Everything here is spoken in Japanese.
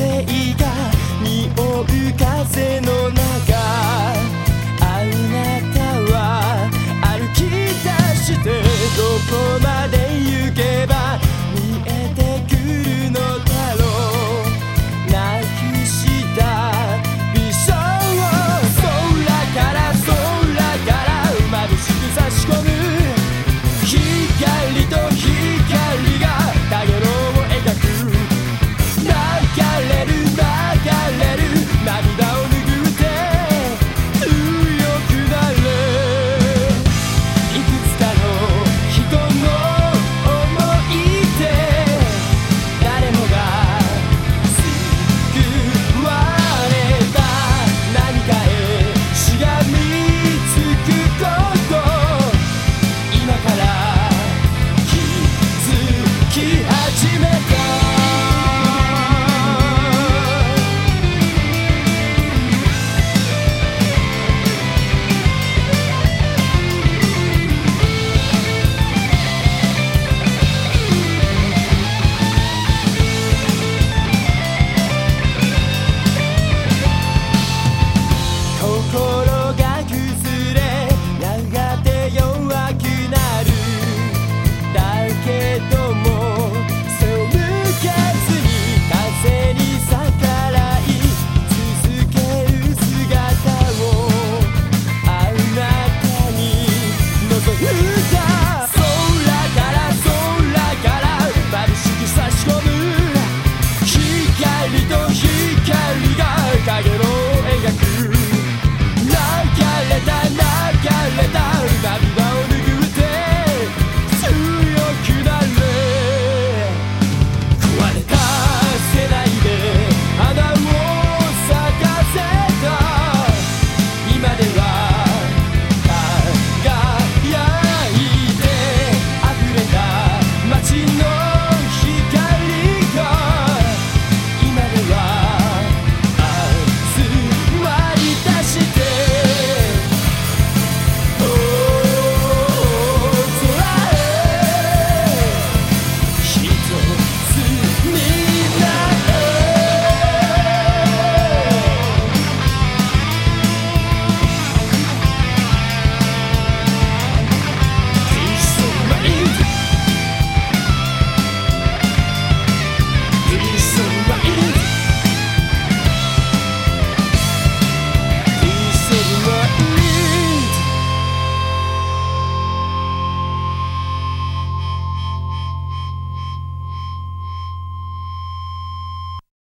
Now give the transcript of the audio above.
性が匂う風の